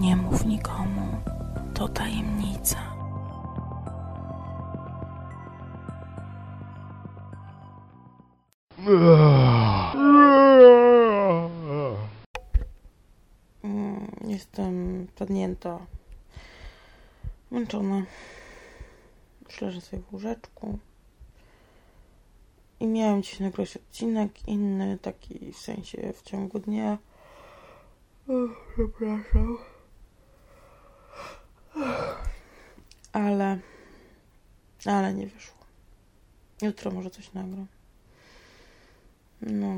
Nie mów nikomu, to tajemnica. Mm, Jestem padnięta, męczona. Leżę sobie w łóżeczku. I miałem dziś nagrać odcinek inny, taki w sensie w ciągu dnia. O, przepraszam. Ale, ale nie wyszło. Jutro może coś nagram. No.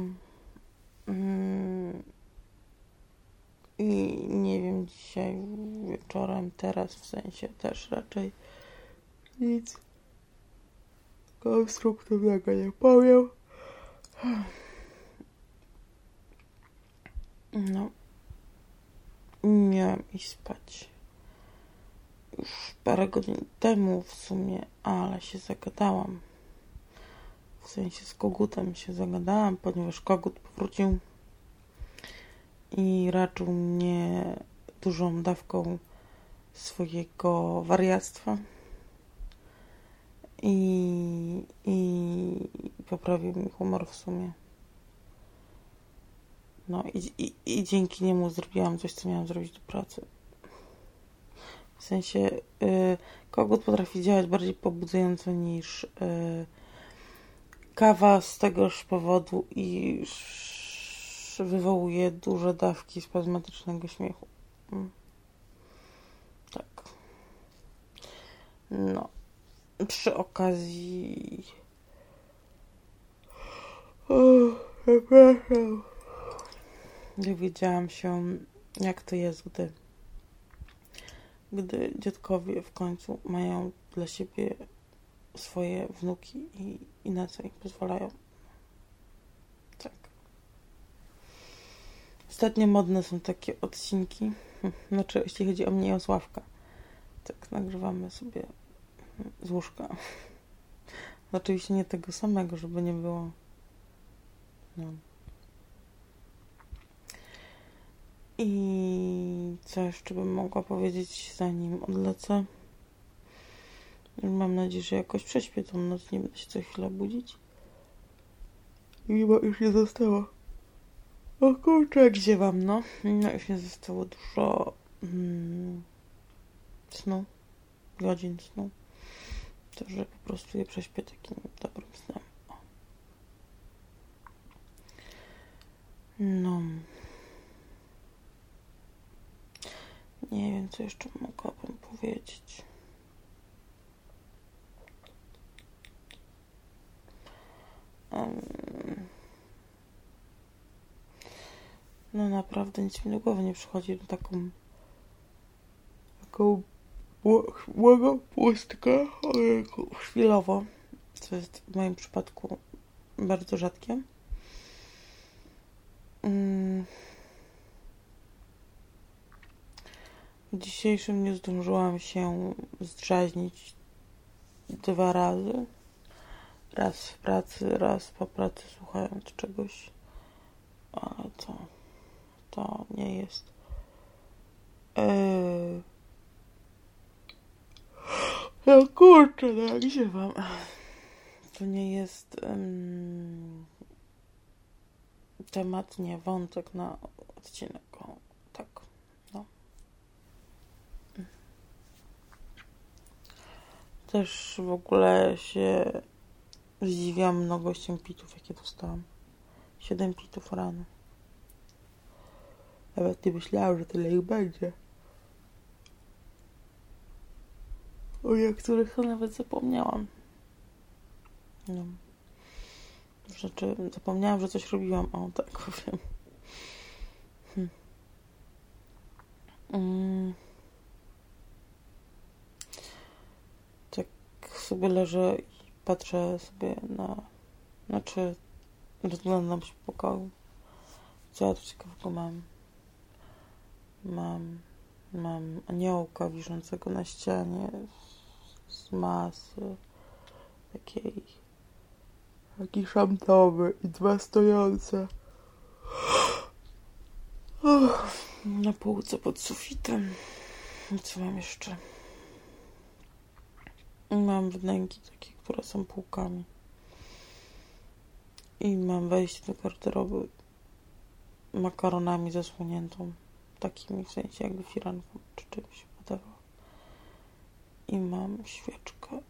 Mm. I nie wiem, dzisiaj wieczorem, teraz w sensie też raczej nic konstruktywnego nie powiem. No. Miałam iść spać. Już parę godzin temu w sumie, ale się zagadałam. W sensie z kogutem się zagadałam, ponieważ kogut powrócił i raczył mnie dużą dawką swojego wariactwa i, i poprawił mi humor w sumie. No i, i, i dzięki niemu zrobiłam coś, co miałam zrobić do pracy. W sensie y, kogut potrafi działać bardziej pobudzająco niż y, kawa z tegoż powodu, iż wywołuje duże dawki spazmatycznego śmiechu. Mm. Tak. No. Przy okazji. Przepraszam. Dowiedziałam się, jak to jest, gdy, gdy dziadkowie w końcu mają dla siebie swoje wnuki i, i na co im pozwalają. Tak. Ostatnio modne są takie odcinki. Znaczy, jeśli chodzi o mnie i o Sławka. Tak, nagrywamy sobie z łóżka. Oczywiście nie tego samego, żeby nie było. No. I co jeszcze bym mogła powiedzieć, zanim odlecę? Mam nadzieję, że jakoś prześpię tą noc, nie będę się co chwilę budzić. Chyba już nie zostało. O kurczę, gdzie wam, no? No już nie zostało dużo mm, snu, godzin snu. To, że po prostu je prześpię takim dobrym snem. No. Nie wiem, co jeszcze mogłabym powiedzieć. No naprawdę nic mi do głowy nie przychodzi. Taką taką błagą pustkę chwilowo, co jest w moim przypadku bardzo rzadkie. Mm. W dzisiejszym nie zdążyłam się zdraźnić dwa razy. Raz w pracy, raz po pracy słuchając czegoś. Ale to, to nie jest. Yy... No kurczę, jak się wam. To nie jest temat, nie wątek na odcinek. O, tak, no. Też w ogóle się zdziwiłam mnogością pitów, jakie dostałam. Siedem pitów rano. Nawet nie myślałam, że tyle ich będzie. O niektórych to nawet zapomniałam. No. Rzeczy, zapomniałam, że coś robiłam. O, tak powiem. Hm. Mm. Tak sobie leżę i patrzę sobie na... Znaczy, rozglądam się w pokoju. Co ja tu ciekawego mam? Mam... Mam aniołka wiszącego na ścianie z masy takiej taki szamtowy i dwa stojące. Na półce pod sufitem. Co mam jeszcze? Mam wnęki takie, które są półkami. I mam wejście do garderoby makaronami zasłoniętą. Takimi w sensie jakby firanką czy czymś, whatever. I mam świeczkę.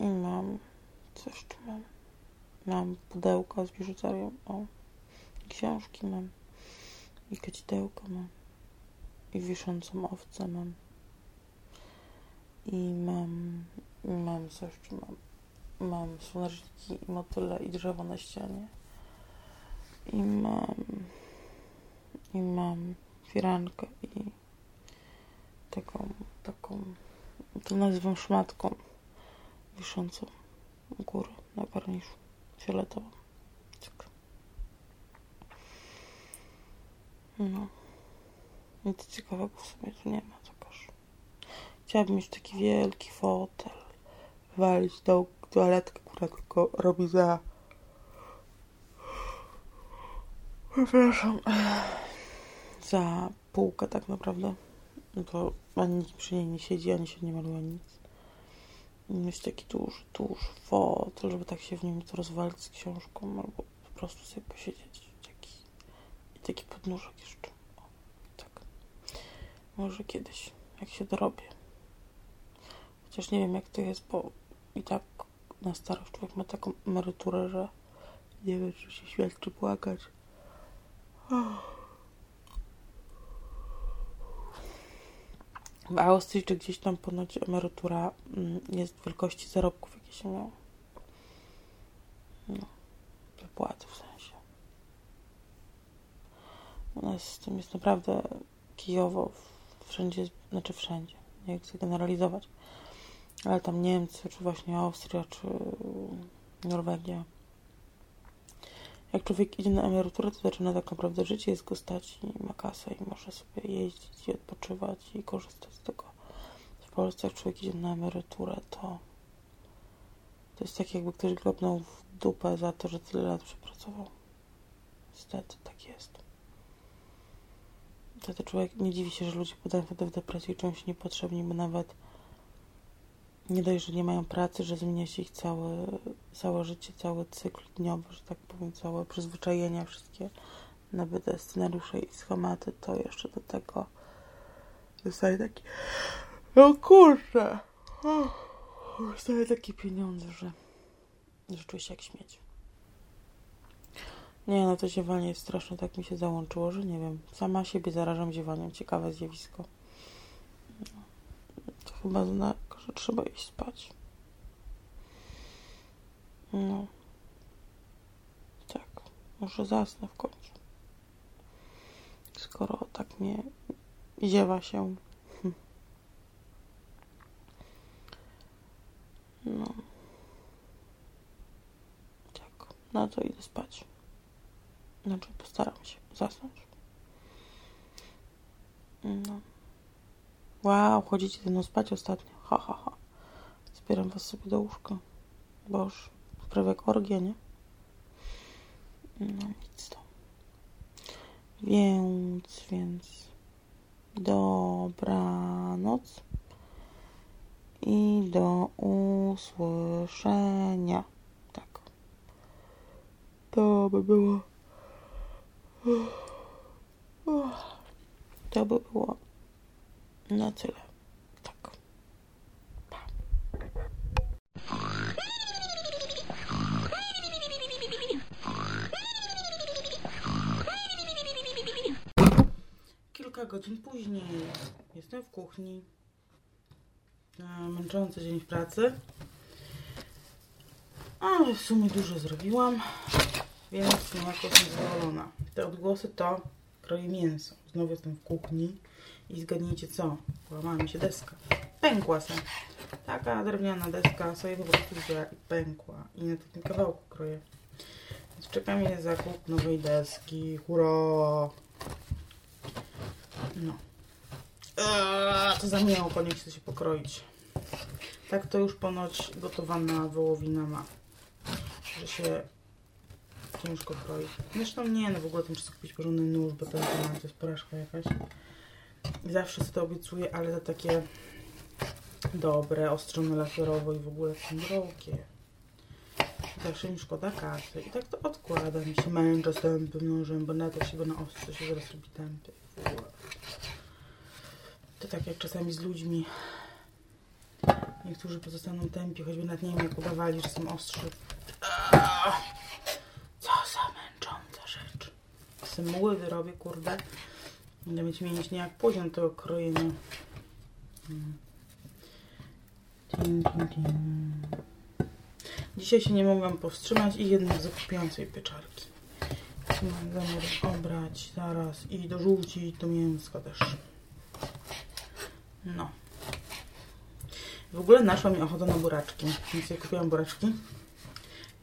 I mam... Co jeszcze mam? Mam pudełka z biżuterią. O, książki mam. I kadzidełko mam. I wiszącą owcę mam. I mam... Mam co jeszcze mam? Mam słoneczniki i motyle i drzewo na ścianie. I mam... I mam firankę i taką, taką, to nazywam szmatką wiszącą u góry na karniszu fioletową. Tak. No. Nic ciekawego w sumie tu nie ma, też. Chciałabym mieć taki wielki fotel, walić tą toaletkę, która tylko robi za... Przepraszam. Za półkę tak naprawdę. To ani przy niej nie siedzi, ani się nie maluje nic. Jest taki duży, duży fotel, żeby tak się w nim to rozwalić z książką, albo po prostu sobie posiedzieć. Taki, I taki podnóżek jeszcze. O, tak. Może kiedyś, jak się dorobię. Chociaż nie wiem, jak to jest, bo i tak na starość człowiek ma taką emeryturę, że nie wiem, czy się śmiać, czy płakać. W Austrii, czy gdzieś tam ponoć emerytura mm, jest wielkości zarobków, jakie się miało. No, wypłaty w sensie. U nas z tym jest naprawdę kijowo. Wszędzie, znaczy wszędzie. Nie chcę generalizować. Ale tam Niemcy, czy właśnie Austria, czy Norwegia. Jak człowiek idzie na emeryturę, to zaczyna tak naprawdę życie, jest go stać i ma kasę i może sobie jeździć i odpoczywać i korzystać z tego. W Polsce jak człowiek idzie na emeryturę, to to jest tak jakby ktoś globnął w dupę za to, że tyle lat przepracował. Niestety, tak jest. Wtedy człowiek nie dziwi się, że ludzie podają wtedy w depresję i czują się niepotrzebni, bo nawet nie dość, że nie mają pracy, że zmienia się ich całe, całe życie, cały cykl dniowy, że tak powiem, całe przyzwyczajenia, wszystkie nabyte scenariusze i schematy, to jeszcze do tego dostaje taki no kurczę dostaje takie pieniądze, że, że się jak śmieć. Nie, no to ziewanie jest straszne, tak mi się załączyło, że nie wiem, sama siebie zarażam ziewaniem, ciekawe zjawisko. To chyba znak, że trzeba iść spać. No. Tak, może zasnę w końcu. Skoro tak mnie ziewa się. Hm. No. Tak, no to idę spać. Znaczy postaram się zasnąć. No. Wow, chodzicie ze mną spać ostatnio. Ha, ha, ha. Zbieram was sobie do łóżka. Boż, prawie jak orgie, nie? No nic to. Więc, więc dobranoc i do usłyszenia. Tak. To by było. To by było na tyle. Godzin później jestem w kuchni. Męczący dzień w pracy. Ale w sumie dużo zrobiłam, więc niejako jestem zadowolona. Te odgłosy to kroję mięso. Znowu jestem w kuchni. I zgadnijcie co? Połamała mi się deska. Pękła se. Taka drewniana deska sobie po prostu wzięła i pękła. I na takim kawałku kroję. Więc czeka mnie zakup nowej deski. Hurra! No. Eee, to za miękko, nie chce się pokroić. Tak to już ponoć gotowana wołowina ma. Że się ciężko kroi. Zresztą nie, no w ogóle to muszę kupić porządny nóż, bo ten to jest porażka jakaś. Zawsze sobie to obiecuję, ale to takie dobre, ostrzone lakierowo i w ogóle są drogie. Zawsze mi szkoda kasy. I tak to odkłada mi się męczę z tępym nożem, bo na to się go na ostro się zaraz robi tępy. To tak jak czasami z ludźmi. Niektórzy pozostaną tępi, choćby nad wiem jak udawali, że są ostrzy. Co za męcząca rzecz. Se muły wyrobię, kurde. Będę mieć mieć nie jak poziom tego krojenia. Hmm. Dzisiaj się nie mogłam powstrzymać i jednak zakupiłam sobie pieczarki. Mam zamiar obrać zaraz i dorzucić do mięska też. No. W ogóle naszła mi ochota na buraczki, więc ja kupiłam buraczki.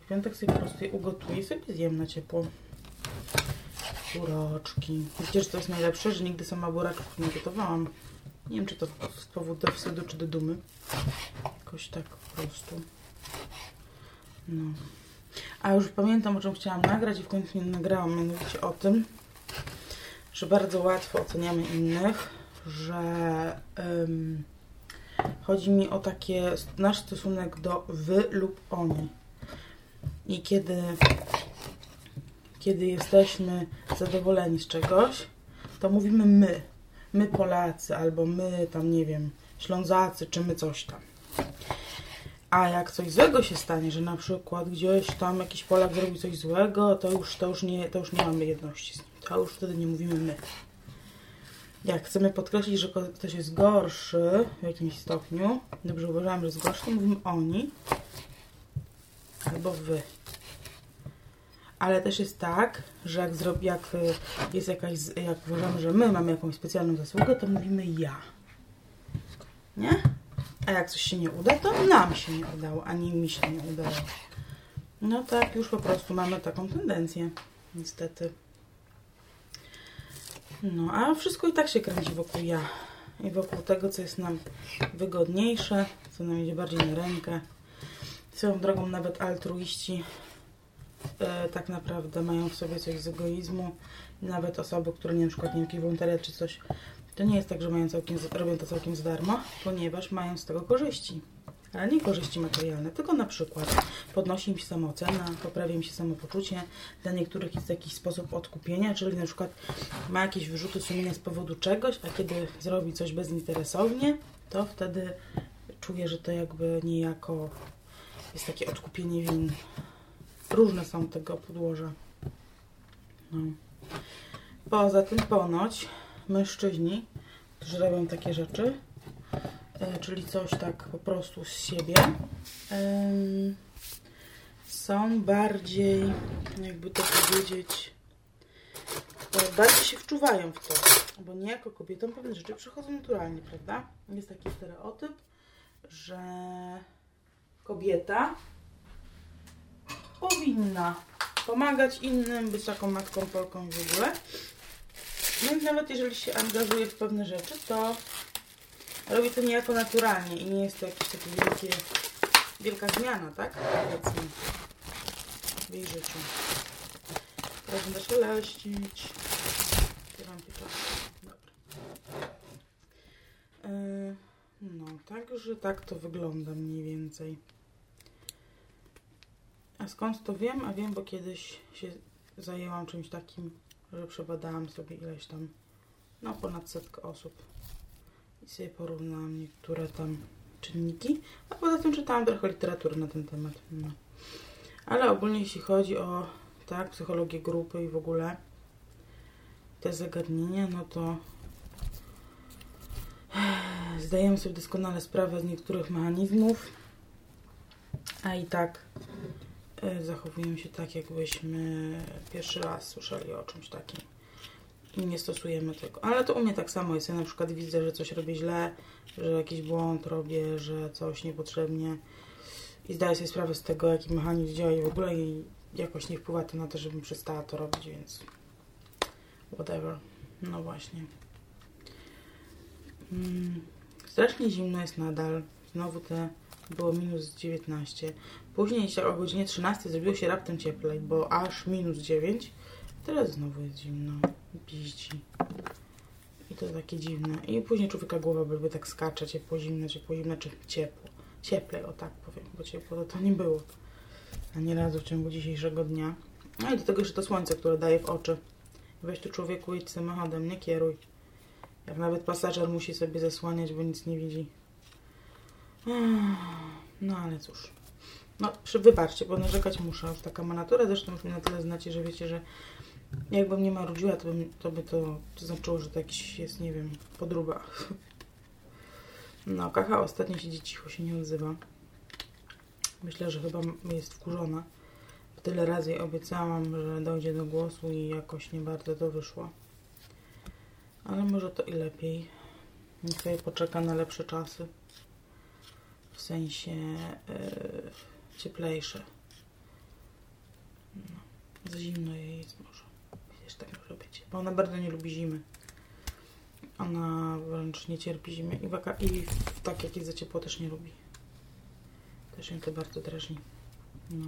W piątek sobie po prostu je ugotuję i sobie zjem na ciepło. Buraczki. Wiecie, że to jest najlepsze, że nigdy sama buraczków nie gotowałam. Nie wiem, czy to z powodu wstydu, czy do dumy. Jakoś tak po prostu. No. A już pamiętam, o czym chciałam nagrać i w końcu nie nagrałam, mianowicie o tym, że bardzo łatwo oceniamy innych, że um, chodzi mi o takie nasz stosunek do wy lub oni. I kiedy, kiedy jesteśmy zadowoleni z czegoś, to mówimy my. My Polacy, albo my tam, nie wiem, Ślązacy, czy my coś tam. A jak coś złego się stanie, że na przykład gdzieś tam jakiś Polak zrobi coś złego, to już, to już, nie, to już nie mamy jedności z nim. To już wtedy nie mówimy my. Jak chcemy podkreślić, że ktoś jest gorszy w jakimś stopniu, dobrze uważam, że jest gorszy, to mówimy oni albo wy. Ale też jest tak, że jak, zrobi, jak jest jakaś, jak uważamy, że my mamy jakąś specjalną zasługę, to mówimy ja. Nie? A jak coś się nie uda, to nam się nie udało, ani mi się nie udało. No tak, już po prostu mamy taką tendencję, niestety. No, a wszystko i tak się kręci wokół ja. I wokół tego, co jest nam wygodniejsze, co nam idzie bardziej na rękę. Swoją drogą nawet altruiści e, tak naprawdę mają w sobie coś z egoizmu. Nawet osoby, które nie na przykład nie czy coś, to nie jest tak, że mają całkiem, robią to całkiem za darmo, ponieważ mają z tego korzyści. Ale nie korzyści materialne, tylko na przykład podnosi im się samoocena, poprawia im się samopoczucie. Dla niektórych jest jakiś sposób odkupienia, czyli na przykład ma jakieś wyrzuty sumienia z powodu czegoś, a kiedy zrobi coś bezinteresownie, to wtedy czuje, że to jakby niejako jest takie odkupienie win. Różne są tego podłoża. No. Poza tym ponoć mężczyźni, którzy robią takie rzeczy, e, czyli coś tak po prostu z siebie, są bardziej, jakby to powiedzieć, e, bardziej się wczuwają w to, bo niejako kobietom pewne rzeczy przychodzą naturalnie, prawda? Jest taki stereotyp, że kobieta powinna pomagać innym, być taką matką Polką w ogóle, więc nawet jeżeli się angażuje w pewne rzeczy, to robi to niejako naturalnie i nie jest to jakieś takie wielkie, wielka zmiana, tak? Powiedzmy w jej życiu. Teraz będę się leścić. Otwieram Dobra. Yy, no, także tak to wygląda mniej więcej. A skąd to wiem? A wiem, bo kiedyś się zajęłam czymś takim że przebadałam sobie ileś tam, no ponad setkę osób i sobie porównałam niektóre tam czynniki, a poza tym czytałam trochę literatury na ten temat. No. Ale ogólnie jeśli chodzi o tak, psychologię grupy i w ogóle te zagadnienia, no to zdajemy sobie doskonale sprawę z niektórych mechanizmów, a i tak zachowujemy się tak, jakbyśmy pierwszy raz słyszeli o czymś takim i nie stosujemy tego. Ale to u mnie tak samo jest. Ja na przykład widzę, że coś robię źle, że jakiś błąd robię, że coś niepotrzebnie i zdaję sobie sprawę z tego, jaki mechanizm działa i w ogóle i jakoś nie wpływa to na to, żebym przestała to robić, więc whatever. No właśnie. Mm, strasznie zimno jest nadal. Znowu te było minus 19. Później o godzinie 13 zrobiło się raptem cieplej, bo aż minus 9. Teraz znowu jest zimno. Piździ. I to takie dziwne. I później człowieka głowa by tak skacze, ciepło, zimno, ciepło, zimno, czy ciepło. Cieplej, o tak powiem, bo ciepło to, to nie było. A nie razu w ciągu dzisiejszego dnia. No i do tego jeszcze to słońce, które daje w oczy. Weź tu człowieku, idź samochodem, nie kieruj. Jak nawet pasażer musi sobie zasłaniać, bo nic nie widzi. No ale cóż. No, wybaczcie, bo narzekać muszę. Taka ma natura, zresztą już mnie na tyle znacie, że wiecie, że jakbym nie marudziła, to, bym, to by to, to znaczyło, że to jakiś jest, nie wiem, podruba. No, Kacha ostatnio siedzi cicho, się nie odzywa. Myślę, że chyba jest wkurzona. Tyle razy jej obiecałam, że dojdzie do głosu i jakoś nie bardzo to wyszło. Ale może to i lepiej. Niech sobie poczeka na lepsze czasy. W sensie yy, cieplejsze. No, za zimno jej jest może. Wiesz, tak może być. Bo ona bardzo nie lubi zimy. Ona wręcz nie cierpi zimy. I, waka i tak jak jest za ciepło też nie lubi. Też ją to bardzo drażni. No.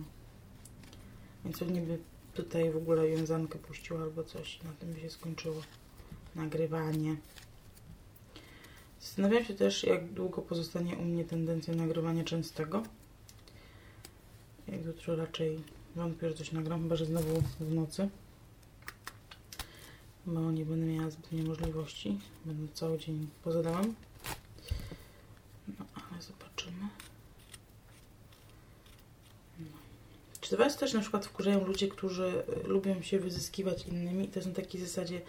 Więc pewnie by tutaj w ogóle wiązankę puściła albo coś. Na tym by się skończyło nagrywanie. Zastanawiam się też, jak długo pozostanie u mnie tendencja nagrywania częstego. Jak jutro raczej wątpię, że coś nagram, chyba że znowu w nocy. Bo nie będę miała zbytnie możliwości. Będę cały dzień poza domem. No, ale zobaczymy. No. Czy Was też na przykład wkurzają ludzie, którzy y, lubią się wyzyskiwać innymi? To są takie zasadzie,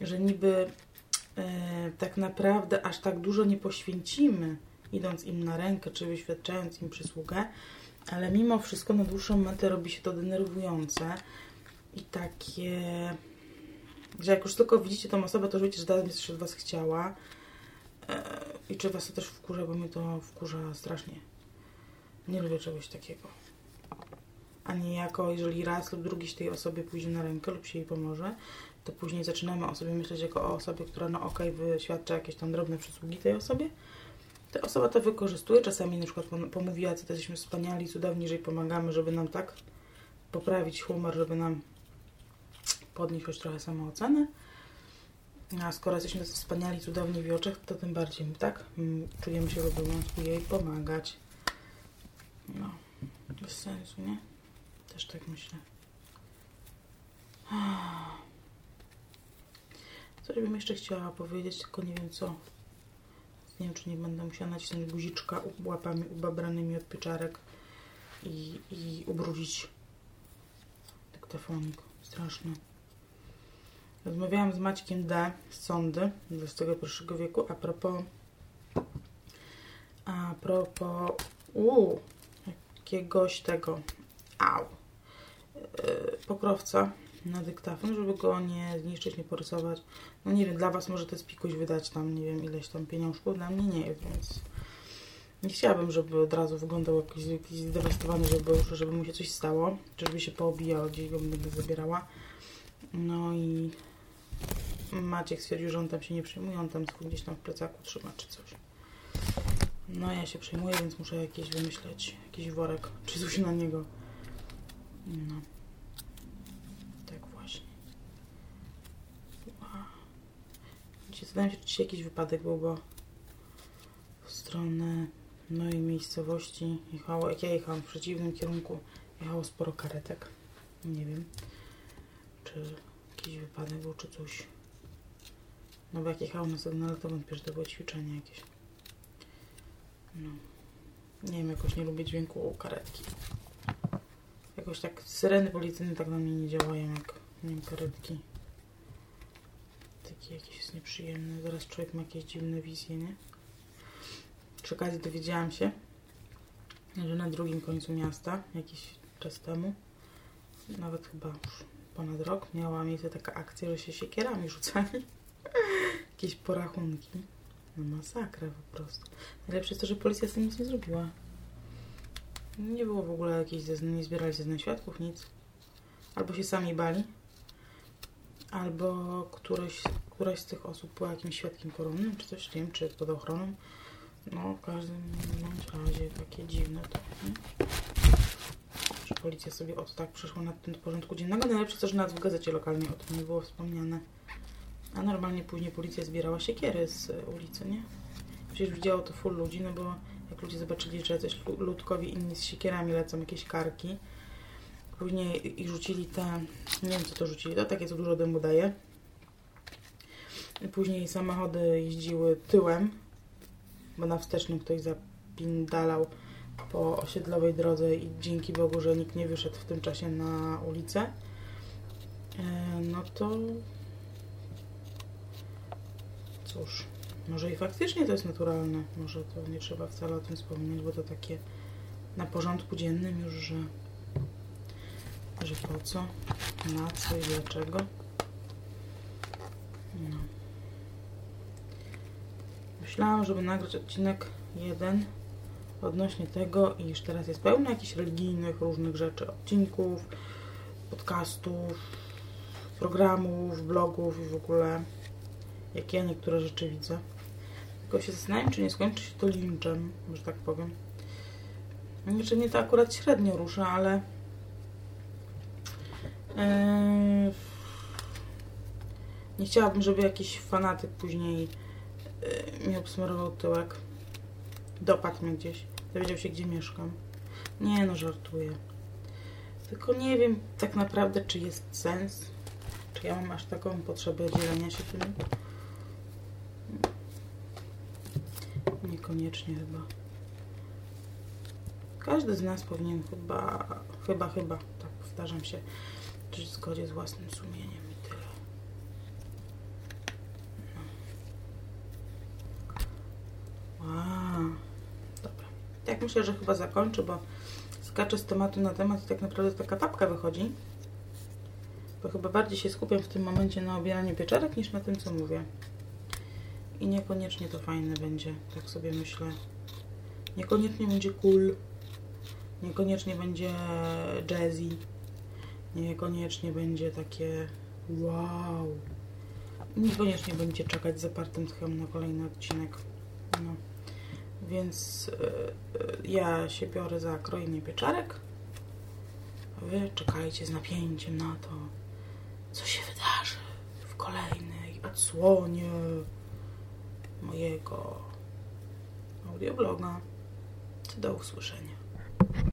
że niby tak naprawdę aż tak dużo nie poświęcimy, idąc im na rękę, czy wyświadczając im przysługę, ale mimo wszystko na dłuższą metę robi się to denerwujące i takie, że jak już tylko widzicie tą osobę, to już wiecie, że dalej coś od Was chciała e, i czy Was to też wkurza, bo mnie to wkurza strasznie. Nie lubię czegoś takiego. A niejako, jeżeli raz lub drugi się tej osobie pójdzie na rękę lub się jej pomoże, to później zaczynamy o sobie myśleć jako o osobie, która no okej, wyświadcza jakieś tam drobne przysługi tej osobie. Ta osoba to wykorzystuje, czasami na przykład pomówiła, co to jesteśmy wspaniali, cudowni, że jej pomagamy, żeby nam tak poprawić humor, żeby nam podnieść choć trochę samoocenę. A skoro jesteśmy wspaniali, cudowni w oczach, to tym bardziej, tak? Czujemy się w obowiązku jej pomagać. No, bez sensu, nie? Też tak myślę. Coś bym jeszcze chciała powiedzieć, tylko nie wiem co. Nie wiem, czy nie będę musiała nacisnąć guziczka łapami ubabranymi od pieczarek i, i ubrudzić dyktafonik. Straszne. Rozmawiałam z Maćkiem D. z sądy XXI wieku a propos a propos uu, jakiegoś tego au yy, pokrowca na dyktafon, żeby go nie zniszczyć, nie porysować. No nie wiem, dla Was może to jest pikuś wydać tam, nie wiem, ileś tam pieniążków, dla mnie nie więc nie chciałabym, żeby od razu wyglądał jakiś, jakiś zdewastowany, żeby, żeby mu się coś stało, żeby się poobijało, gdzieś go będę zabierała. No i Maciek stwierdził, że on tam się nie przejmuje, on tam gdzieś tam w plecaku trzyma czy coś. No ja się przejmuję, więc muszę jakieś wymyśleć, jakiś worek, czy coś na niego. No. Zastanawiam się, czy jakiś wypadek był, bo w stronę mojej miejscowości jechało, jak ja jechałam w przeciwnym kierunku, jechało sporo karetek. Nie wiem, czy jakiś wypadek był, czy coś. No bo jak jechałam na sygnale, to wątpię, to było ćwiczenie jakieś. No. Nie wiem, jakoś nie lubię dźwięku karetki. Jakoś tak syreny policyjne tak na mnie nie działają jak nie wiem, karetki taki jakiś jest nieprzyjemny. Zaraz człowiek ma jakieś dziwne wizje, nie? Przy okazji dowiedziałam się, że na drugim końcu miasta, jakiś czas temu, nawet chyba już ponad rok, miała miejsce taka akcja, że się siekierami rzucali. Jakieś porachunki. No masakra po prostu. Najlepsze jest to, że policja z tym nic nie zrobiła. Nie było w ogóle jakichś zeznań, nie zbierali zeznań świadków, nic. Albo się sami bali, albo któryś, któraś z tych osób była jakimś świadkiem koronnym, czy coś, nie wiem, czy pod ochroną. No, w każdym razie takie dziwne to, nie? Że policja sobie oto tak przyszła nad tym do porządku dziennego. Najlepsze to, że nawet w gazecie lokalnej o tym nie było wspomniane. A normalnie później policja zbierała siekiery z ulicy, nie? Przecież widziało to full ludzi, no bo jak ludzie zobaczyli, że coś ludkowi inni z siekierami lecą, jakieś karki. Później i rzucili te, nie wiem co to rzucili, to takie co dużo dymu daje. Później samochody jeździły tyłem, bo na wstecznym ktoś zapindalał po osiedlowej drodze i dzięki Bogu, że nikt nie wyszedł w tym czasie na ulicę. E, no to cóż, może i faktycznie to jest naturalne. Może to nie trzeba wcale o tym wspominać, bo to takie na porządku dziennym już, że, że po co, na co i dlaczego. No. Myślałam, żeby nagrać odcinek jeden odnośnie tego, iż teraz jest pełno jakichś religijnych różnych rzeczy, odcinków, podcastów, programów, blogów i w ogóle jak ja niektóre rzeczy widzę. Tylko się zastanawiam, czy nie skończy się to linczem, że tak powiem. Znaczy mnie to akurat średnio rusza, ale yy, nie chciałabym, żeby jakiś fanatyk później mi obsmarował tyłek. Dopadł mnie gdzieś. Dowiedział się, gdzie mieszkam. Nie no, żartuję. Tylko nie wiem tak naprawdę, czy jest sens. Czy ja mam aż taką potrzebę dzielenia się tym. Niekoniecznie chyba. Każdy z nas powinien chyba, chyba, chyba, tak powtarzam się, żyć w zgodzie z własnym sumieniem i tyle. No. Wow. Dobra. Tak myślę, że chyba zakończę, bo skaczę z tematu na temat i tak naprawdę taka tapka wychodzi. Bo chyba bardziej się skupiam w tym momencie na obieraniu pieczarek niż na tym, co mówię. I niekoniecznie to fajne będzie, tak sobie myślę. Niekoniecznie będzie cool. Niekoniecznie będzie jazzy. Niekoniecznie będzie takie wow. Niekoniecznie będzie czekać z zapartym tchem na kolejny odcinek. No. Więc yy, ja się biorę za krojenie pieczarek. Wy czekajcie z napięciem na to, co się wydarzy w kolejnej odsłonie mojego audiobloga. Do usłyszenia.